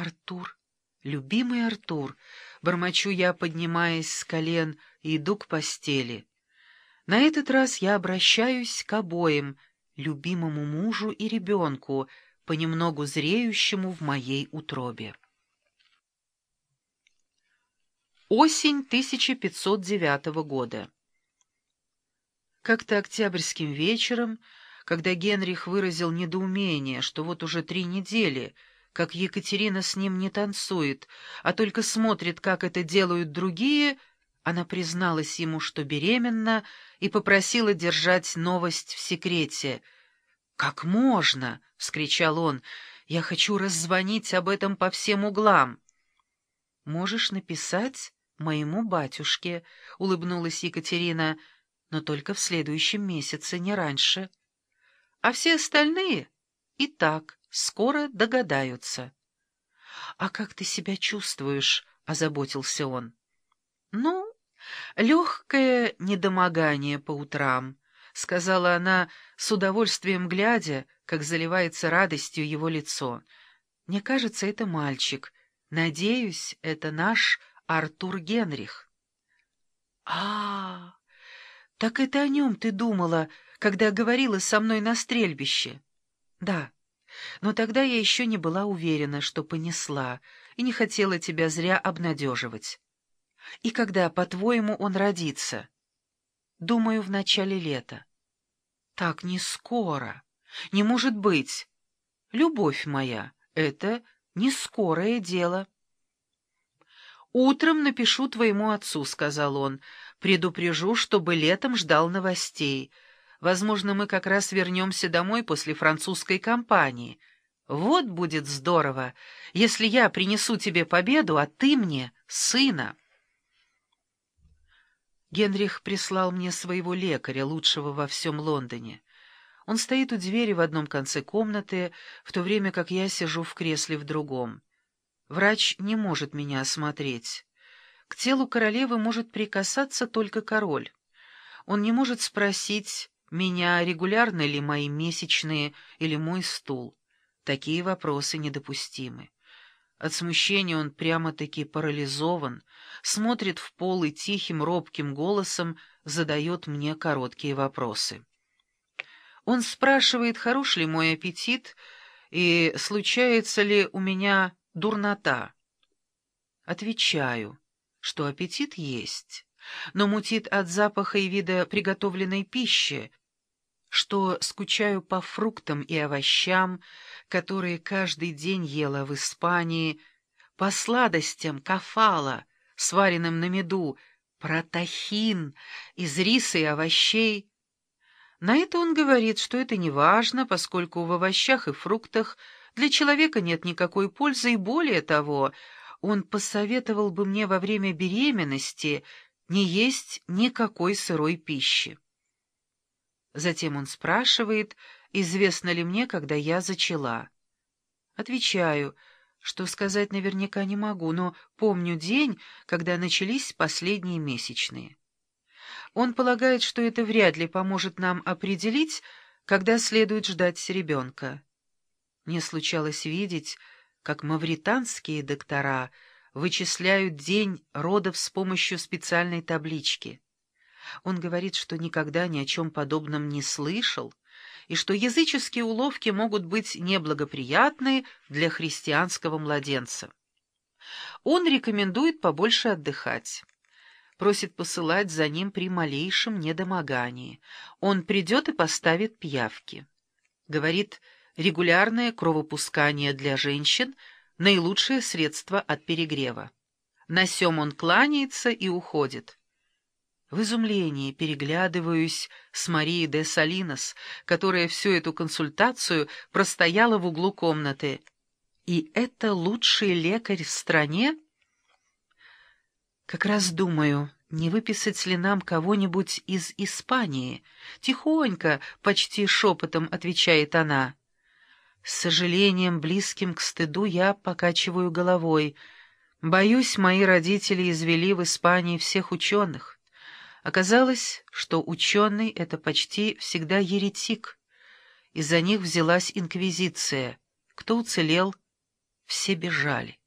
Артур, любимый Артур, бормочу я, поднимаясь с колен, и иду к постели. На этот раз я обращаюсь к обоим, любимому мужу и ребенку, понемногу зреющему в моей утробе. Осень 1509 года. Как-то октябрьским вечером, когда Генрих выразил недоумение, что вот уже три недели, как Екатерина с ним не танцует, а только смотрит, как это делают другие, она призналась ему, что беременна, и попросила держать новость в секрете. «Как можно?» — вскричал он. «Я хочу раззвонить об этом по всем углам». «Можешь написать?» моему батюшке», — улыбнулась Екатерина, — «но только в следующем месяце, не раньше. А все остальные и так скоро догадаются». «А как ты себя чувствуешь?» — озаботился он. «Ну, легкое недомогание по утрам», — сказала она, с удовольствием глядя, как заливается радостью его лицо. «Мне кажется, это мальчик. Надеюсь, это наш Артур Генрих. А, так это о нем ты думала, когда говорила со мной на стрельбище? Да, но тогда я еще не была уверена, что понесла, и не хотела тебя зря обнадеживать. И когда, по-твоему, он родится? Думаю, в начале лета. Так не скоро. Не может быть. Любовь моя, это не скорое дело. «Утром напишу твоему отцу», — сказал он. «Предупрежу, чтобы летом ждал новостей. Возможно, мы как раз вернемся домой после французской кампании. Вот будет здорово, если я принесу тебе победу, а ты мне сына». Генрих прислал мне своего лекаря, лучшего во всем Лондоне. Он стоит у двери в одном конце комнаты, в то время как я сижу в кресле в другом. Врач не может меня осмотреть. К телу королевы может прикасаться только король. Он не может спросить меня, регулярны ли мои месячные или мой стул. Такие вопросы недопустимы. От смущения он прямо-таки парализован, смотрит в пол и тихим робким голосом задает мне короткие вопросы. Он спрашивает, хорош ли мой аппетит и случается ли у меня дурнота. Отвечаю, что аппетит есть, но мутит от запаха и вида приготовленной пищи, что скучаю по фруктам и овощам, которые каждый день ела в Испании, по сладостям кафала, сваренным на меду, протахин из риса и овощей. На это он говорит, что это не важно, поскольку в овощах и фруктах – для человека нет никакой пользы, и более того, он посоветовал бы мне во время беременности не есть никакой сырой пищи. Затем он спрашивает, известно ли мне, когда я зачала. Отвечаю, что сказать наверняка не могу, но помню день, когда начались последние месячные. Он полагает, что это вряд ли поможет нам определить, когда следует ждать ребенка. Мне случалось видеть, как мавританские доктора вычисляют день родов с помощью специальной таблички. Он говорит, что никогда ни о чем подобном не слышал, и что языческие уловки могут быть неблагоприятны для христианского младенца. Он рекомендует побольше отдыхать. Просит посылать за ним при малейшем недомогании. Он придет и поставит пиявки. Говорит, Регулярное кровопускание для женщин – наилучшее средство от перегрева. На сём он кланяется и уходит. В изумлении переглядываюсь с Марией де Салинос, которая всю эту консультацию простояла в углу комнаты. И это лучший лекарь в стране? Как раз думаю, не выписать ли нам кого-нибудь из Испании? Тихонько, почти шепотом отвечает она. С сожалением, близким к стыду, я покачиваю головой. Боюсь, мои родители извели в Испании всех ученых. Оказалось, что ученый — это почти всегда еретик. Из-за них взялась инквизиция. Кто уцелел? Все бежали.